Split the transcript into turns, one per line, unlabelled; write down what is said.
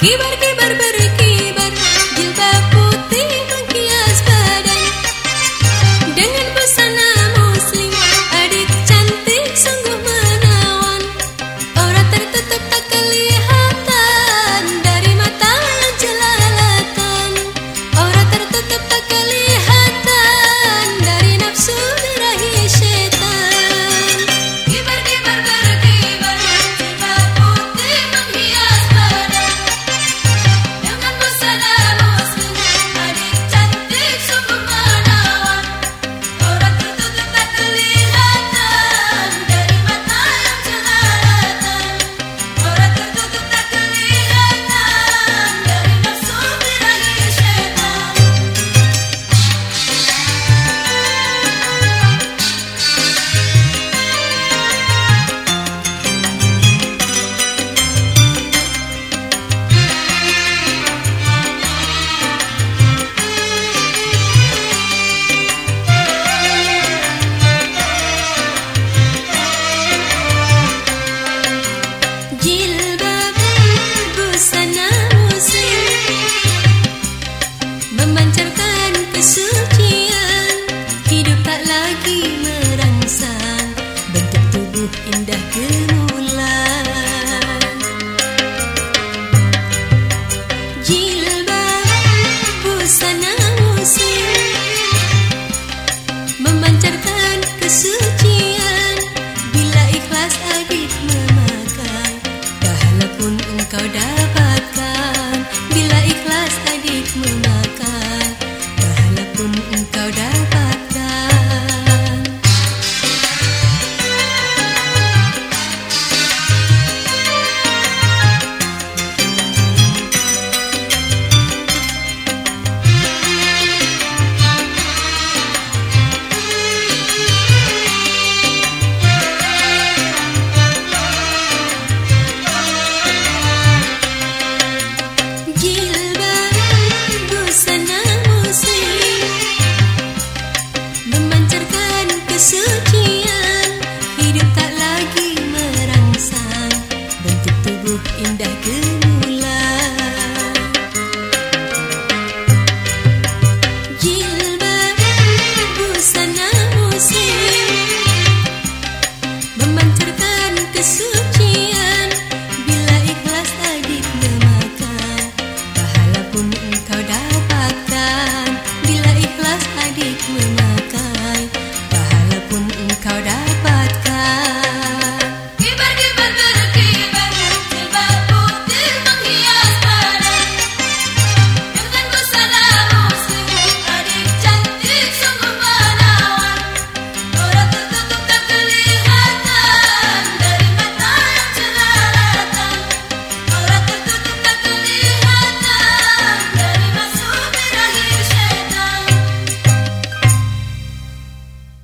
Y ver lagi merangsang. Bentuk tubuh indah gemulang jilbab busana musim memancarkan kesucian. Bila ikhlas adik memakai pahala pun engkau dapatkan. Terima kasih.